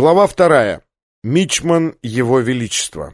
Глава вторая. Мичман Его Величество.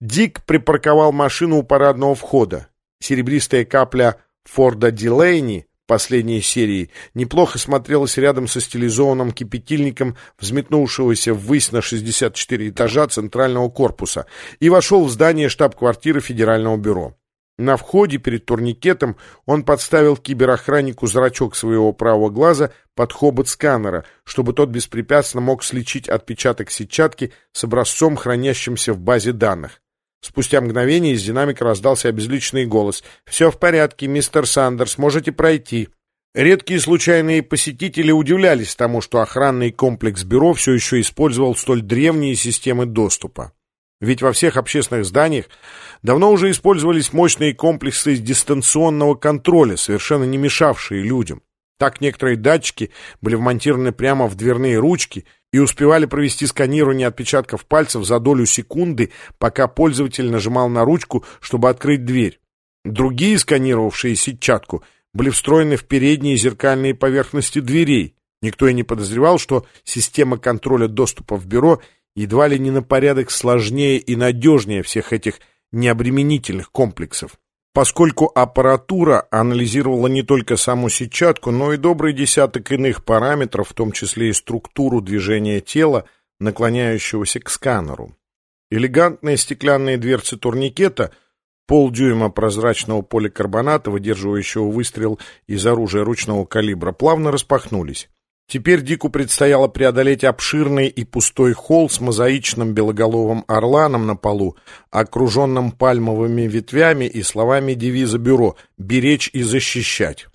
Дик припарковал машину у парадного входа. Серебристая капля Форда Дилейни последней серии неплохо смотрелась рядом со стилизованным кипятильником, взметнувшегося ввысь на 64 этажа центрального корпуса, и вошел в здание штаб-квартиры Федерального бюро. На входе перед турникетом он подставил киберохраннику зрачок своего правого глаза под хобот сканера, чтобы тот беспрепятственно мог сличить отпечаток сетчатки с образцом, хранящимся в базе данных. Спустя мгновение из динамика раздался обезличенный голос. «Все в порядке, мистер Сандерс, можете пройти». Редкие случайные посетители удивлялись тому, что охранный комплекс бюро все еще использовал столь древние системы доступа. Ведь во всех общественных зданиях давно уже использовались мощные комплексы дистанционного контроля, совершенно не мешавшие людям. Так некоторые датчики были вмонтированы прямо в дверные ручки и успевали провести сканирование отпечатков пальцев за долю секунды, пока пользователь нажимал на ручку, чтобы открыть дверь. Другие, сканировавшие сетчатку, были встроены в передние зеркальные поверхности дверей. Никто и не подозревал, что система контроля доступа в бюро – едва ли не на порядок сложнее и надежнее всех этих необременительных комплексов. Поскольку аппаратура анализировала не только саму сетчатку, но и добрый десяток иных параметров, в том числе и структуру движения тела, наклоняющегося к сканеру. Элегантные стеклянные дверцы турникета, полдюйма прозрачного поликарбоната, выдерживающего выстрел из оружия ручного калибра, плавно распахнулись. Теперь Дику предстояло преодолеть обширный и пустой холл с мозаичным белоголовым орланом на полу, окруженным пальмовыми ветвями и словами девиза бюро «беречь и защищать».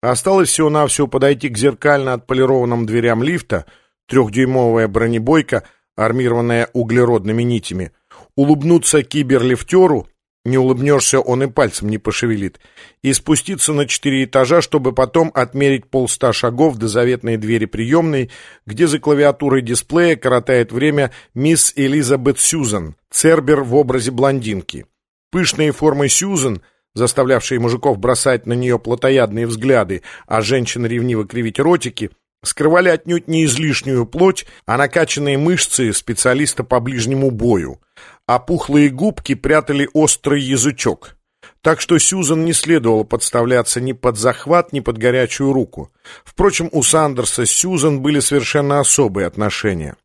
Осталось всего-навсего подойти к зеркально отполированным дверям лифта, трехдюймовая бронебойка, армированная углеродными нитями, улыбнуться киберлифтеру не улыбнешься, он и пальцем не пошевелит. И спуститься на четыре этажа, чтобы потом отмерить полста шагов до заветной двери приемной, где за клавиатурой дисплея коротает время мисс Элизабет Сьюзан, цербер в образе блондинки. Пышные формы Сьюзан, заставлявшие мужиков бросать на нее плотоядные взгляды, а женщин ревниво кривить ротики, скрывали отнюдь не излишнюю плоть, а накачанные мышцы специалиста по ближнему бою, а пухлые губки прятали острый язычок. Так что Сьюзан не следовало подставляться ни под захват, ни под горячую руку. Впрочем, у Сандерса с Сьюзан были совершенно особые отношения.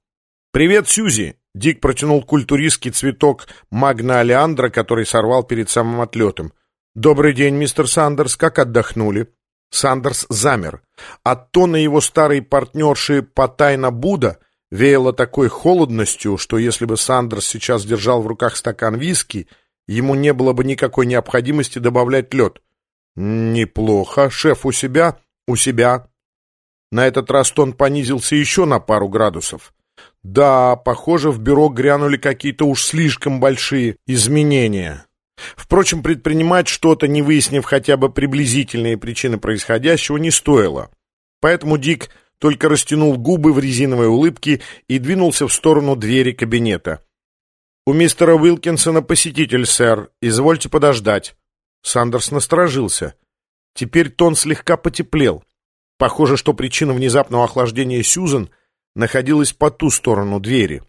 «Привет, Сьюзи!» Дик протянул культуристский цветок Магна Алеандра, который сорвал перед самым отлетом. «Добрый день, мистер Сандерс, как отдохнули?» Сандерс замер. От тона его старой партнерши Патайна Буда веяло такой холодностью, что если бы Сандерс сейчас держал в руках стакан виски, ему не было бы никакой необходимости добавлять лед. «Неплохо. Шеф у себя?» «У себя». На этот раз тон понизился еще на пару градусов. «Да, похоже, в бюро грянули какие-то уж слишком большие изменения». Впрочем, предпринимать что-то, не выяснив хотя бы приблизительные причины происходящего, не стоило. Поэтому Дик только растянул губы в резиновой улыбке и двинулся в сторону двери кабинета. «У мистера Уилкинсона посетитель, сэр. Извольте подождать». Сандерс насторожился. Теперь тон слегка потеплел. Похоже, что причина внезапного охлаждения Сьюзен находилась по ту сторону двери.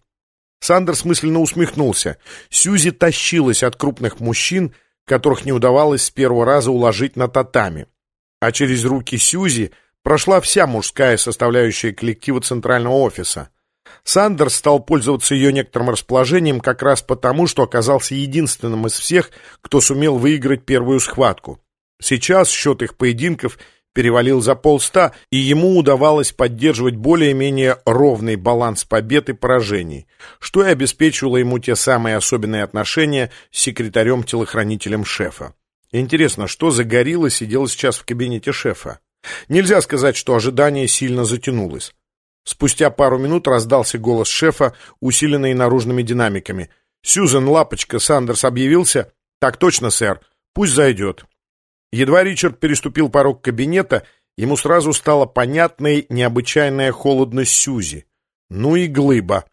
Сандерс мысленно усмехнулся. Сьюзи тащилась от крупных мужчин, которых не удавалось с первого раза уложить на татами. А через руки Сьюзи прошла вся мужская составляющая коллектива центрального офиса. Сандерс стал пользоваться ее некоторым расположением как раз потому, что оказался единственным из всех, кто сумел выиграть первую схватку. Сейчас счет их поединков – перевалил за полста, и ему удавалось поддерживать более-менее ровный баланс побед и поражений, что и обеспечивало ему те самые особенные отношения с секретарем-телохранителем шефа. Интересно, что за горилла сидела сейчас в кабинете шефа? Нельзя сказать, что ожидание сильно затянулось. Спустя пару минут раздался голос шефа, усиленный наружными динамиками. «Сьюзен, лапочка, Сандерс объявился?» «Так точно, сэр. Пусть зайдет». Едва Ричард переступил порог кабинета, ему сразу стала понятной необычайная холодность Сюзи. Ну и глыба.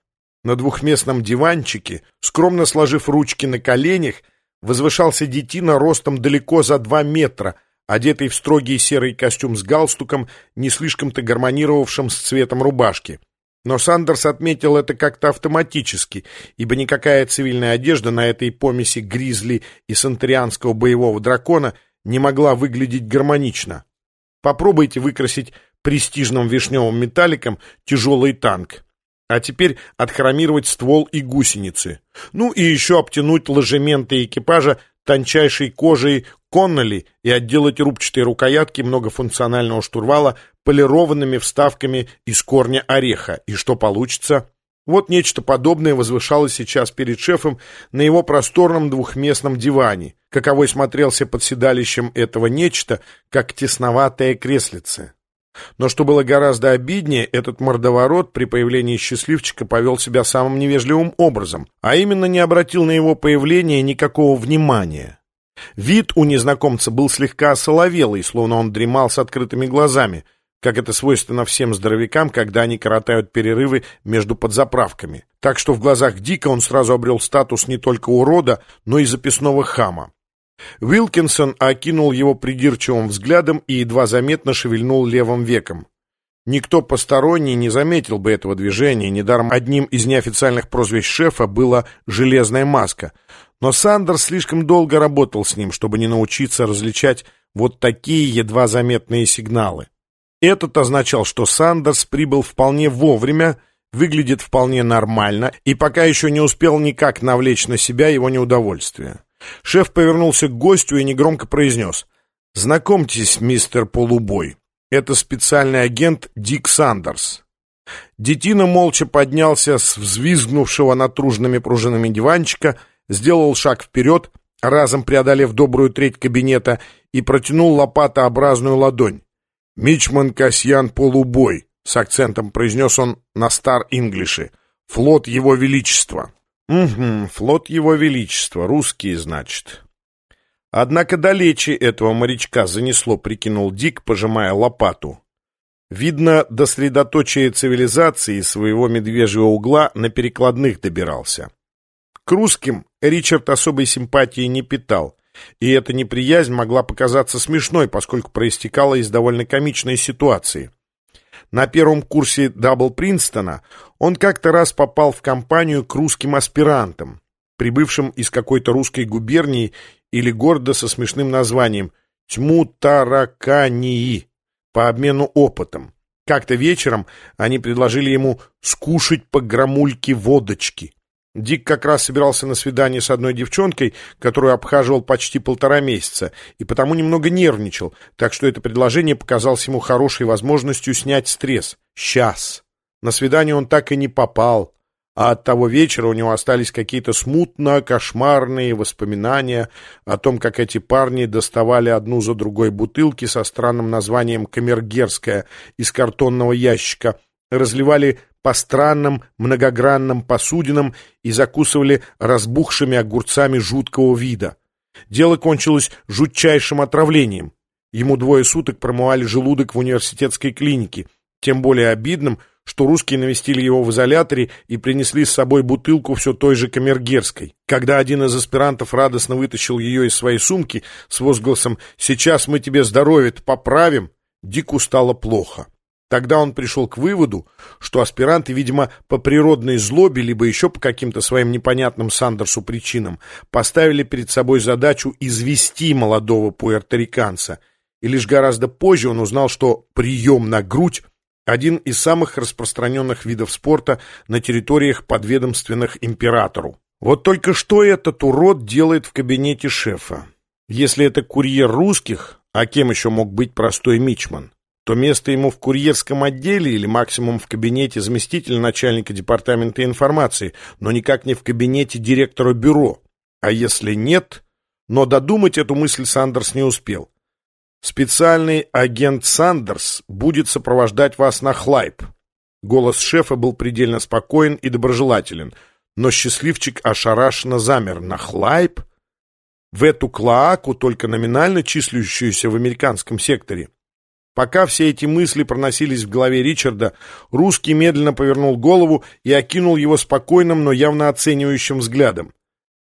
На двухместном диванчике, скромно сложив ручки на коленях, возвышался детина ростом далеко за два метра, одетый в строгий серый костюм с галстуком, не слишком-то гармонировавшим с цветом рубашки. Но Сандерс отметил это как-то автоматически, ибо никакая цивильная одежда на этой помеси гризли и сантерианского боевого дракона не могла выглядеть гармонично. Попробуйте выкрасить престижным вишневым металликом тяжелый танк. А теперь отхромировать ствол и гусеницы. Ну и еще обтянуть ложементы экипажа тончайшей кожей Конноли и отделать рубчатые рукоятки многофункционального штурвала полированными вставками из корня ореха. И что получится? Вот нечто подобное возвышалось сейчас перед шефом на его просторном двухместном диване, каковой смотрелся под седалищем этого нечто, как тесноватое креслице. Но что было гораздо обиднее, этот мордоворот при появлении счастливчика повел себя самым невежливым образом, а именно не обратил на его появление никакого внимания. Вид у незнакомца был слегка осоловелый, словно он дремал с открытыми глазами, как это свойственно всем здоровякам, когда они коротают перерывы между подзаправками. Так что в глазах Дика он сразу обрел статус не только урода, но и записного хама. Уилкинсон окинул его придирчивым взглядом и едва заметно шевельнул левым веком. Никто посторонний не заметил бы этого движения, недаром одним из неофициальных прозвищ шефа была «железная маска», но Сандерс слишком долго работал с ним, чтобы не научиться различать вот такие едва заметные сигналы. Этот означал, что Сандерс прибыл вполне вовремя, выглядит вполне нормально и пока еще не успел никак навлечь на себя его неудовольствие. Шеф повернулся к гостю и негромко произнес «Знакомьтесь, мистер Полубой, это специальный агент Дик Сандерс». Детина молча поднялся с взвизгнувшего натруженными пружинами диванчика сделал шаг вперед, разом преодолев добрую треть кабинета, и протянул лопатообразную ладонь. «Мичман Касьян Полубой», — с акцентом произнес он на стар-инглише, — «флот Его Величества». «Угу, флот Его Величества, русские, значит». Однако далече этого морячка занесло, прикинул Дик, пожимая лопату. Видно, до средоточия цивилизации своего медвежьего угла на перекладных добирался. К русским Ричард особой симпатии не питал, и эта неприязнь могла показаться смешной, поскольку проистекала из довольно комичной ситуации. На первом курсе Дабл Принстона он как-то раз попал в компанию к русским аспирантам, прибывшим из какой-то русской губернии или города со смешным названием Тьму-Таракании по обмену опытом. Как-то вечером они предложили ему скушать по грамульке водочки. Дик как раз собирался на свидание с одной девчонкой, которую обхаживал почти полтора месяца, и потому немного нервничал, так что это предложение показалось ему хорошей возможностью снять стресс. Сейчас. На свидание он так и не попал, а от того вечера у него остались какие-то смутно-кошмарные воспоминания о том, как эти парни доставали одну за другой бутылки со странным названием «Камергерская» из картонного ящика, разливали по странным многогранным посудинам и закусывали разбухшими огурцами жуткого вида. Дело кончилось жутчайшим отравлением. Ему двое суток промывали желудок в университетской клинике. Тем более обидным, что русские навестили его в изоляторе и принесли с собой бутылку все той же камергерской. Когда один из аспирантов радостно вытащил ее из своей сумки с возгласом «Сейчас мы тебе здоровье поправим», Дику стало плохо. Тогда он пришел к выводу, что аспиранты, видимо, по природной злобе, либо еще по каким-то своим непонятным Сандерсу причинам, поставили перед собой задачу извести молодого пуэрториканца. И лишь гораздо позже он узнал, что прием на грудь – один из самых распространенных видов спорта на территориях, подведомственных императору. Вот только что этот урод делает в кабинете шефа? Если это курьер русских, а кем еще мог быть простой мичман? То место ему в курьерском отделе или максимум в кабинете заместителя начальника департамента информации, но никак не в кабинете директора бюро. А если нет, но додумать эту мысль Сандерс не успел. Специальный агент Сандерс будет сопровождать вас на Хлайп. Голос шефа был предельно спокоен и доброжелателен, но счастливчик ошарашенно замер. На Хлайп? В эту клоаку, только номинально числящуюся в американском секторе. Пока все эти мысли проносились в голове Ричарда, русский медленно повернул голову и окинул его спокойным, но явно оценивающим взглядом.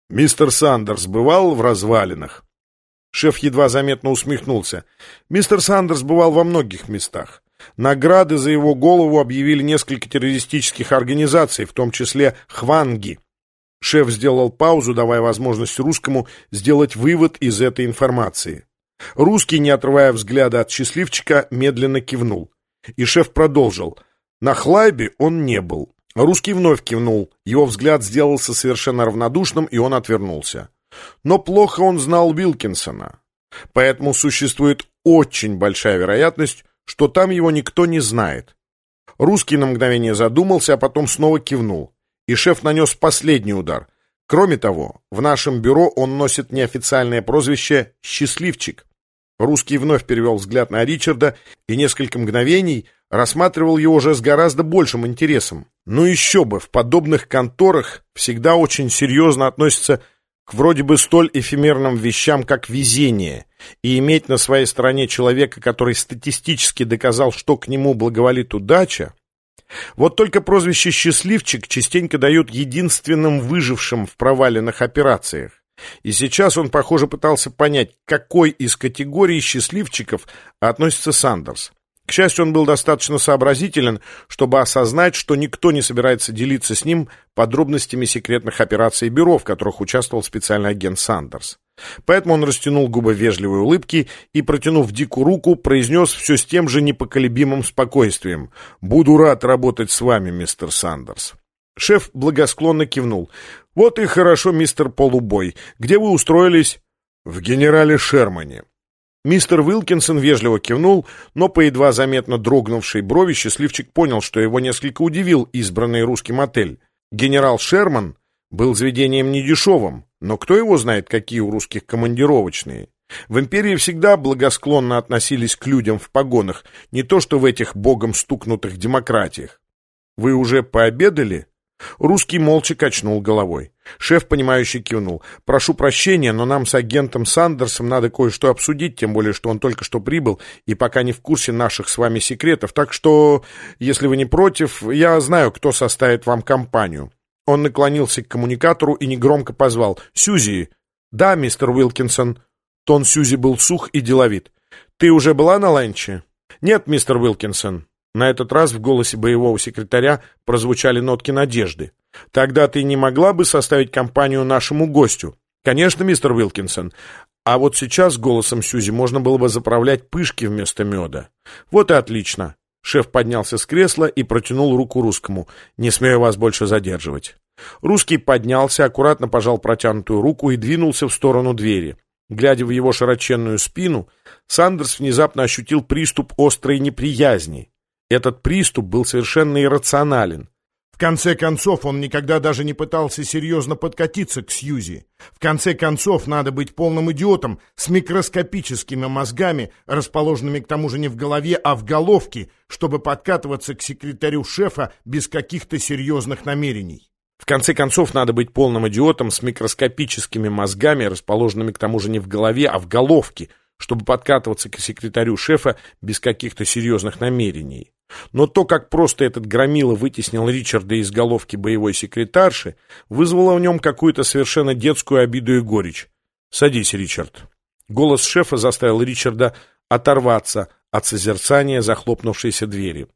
«Мистер Сандерс бывал в развалинах?» Шеф едва заметно усмехнулся. «Мистер Сандерс бывал во многих местах. Награды за его голову объявили несколько террористических организаций, в том числе «Хванги». Шеф сделал паузу, давая возможность русскому сделать вывод из этой информации. Русский, не отрывая взгляда от счастливчика, медленно кивнул. И шеф продолжил. На Хлайбе он не был. Русский вновь кивнул. Его взгляд сделался совершенно равнодушным, и он отвернулся. Но плохо он знал Вилкинсона. Поэтому существует очень большая вероятность, что там его никто не знает. Русский на мгновение задумался, а потом снова кивнул. И шеф нанес последний удар. Кроме того, в нашем бюро он носит неофициальное прозвище «Счастливчик». Русский вновь перевел взгляд на Ричарда и несколько мгновений рассматривал его уже с гораздо большим интересом. Ну еще бы, в подобных конторах всегда очень серьезно относятся к вроде бы столь эфемерным вещам, как везение, и иметь на своей стороне человека, который статистически доказал, что к нему благоволит удача, вот только прозвище «счастливчик» частенько дают единственным выжившим в проваленных операциях. И сейчас он, похоже, пытался понять, к какой из категорий счастливчиков относится Сандерс. К счастью, он был достаточно сообразителен, чтобы осознать, что никто не собирается делиться с ним подробностями секретных операций бюро, в которых участвовал специальный агент Сандерс. Поэтому он растянул губы вежливой улыбки и, протянув Дику руку, произнес все с тем же непоколебимым спокойствием. «Буду рад работать с вами, мистер Сандерс». Шеф благосклонно кивнул. «Вот и хорошо, мистер Полубой. Где вы устроились?» «В генерале Шермане». Мистер Уилкинсон вежливо кивнул, но по едва заметно дрогнувшей брови счастливчик понял, что его несколько удивил избранный русским отель. Генерал Шерман был заведением недешевым, но кто его знает, какие у русских командировочные. В империи всегда благосклонно относились к людям в погонах, не то что в этих богом стукнутых демократиях. «Вы уже пообедали?» Русский молча качнул головой. Шеф, понимающий, кивнул. «Прошу прощения, но нам с агентом Сандерсом надо кое-что обсудить, тем более, что он только что прибыл и пока не в курсе наших с вами секретов. Так что, если вы не против, я знаю, кто составит вам компанию». Он наклонился к коммуникатору и негромко позвал. «Сюзи!» «Да, мистер Уилкинсон». Тон Сюзи был сух и деловит. «Ты уже была на ланче?» «Нет, мистер Уилкинсон». На этот раз в голосе боевого секретаря прозвучали нотки надежды. «Тогда ты не могла бы составить компанию нашему гостю?» «Конечно, мистер Уилкинсон. А вот сейчас голосом Сюзи можно было бы заправлять пышки вместо меда». «Вот и отлично». Шеф поднялся с кресла и протянул руку русскому. «Не смею вас больше задерживать». Русский поднялся, аккуратно пожал протянутую руку и двинулся в сторону двери. Глядя в его широченную спину, Сандерс внезапно ощутил приступ острой неприязни. Этот приступ был совершенно иррационален. В конце концов, он никогда даже не пытался серьезно подкатиться к Сьюзи. В конце концов, надо быть полным идиотом с микроскопическими мозгами, расположенными к тому же не в голове, а в головке, чтобы подкатываться к секретарю шефа без каких-то серьезных намерений. В конце концов, надо быть полным идиотом с микроскопическими мозгами, расположенными к тому же не в голове, а в головке, чтобы подкатываться к секретарю шефа без каких-то серьезных намерений. Но то, как просто этот громила вытеснил Ричарда из головки боевой секретарши, вызвало в нем какую-то совершенно детскую обиду и горечь. «Садись, Ричард». Голос шефа заставил Ричарда оторваться от созерцания захлопнувшейся двери.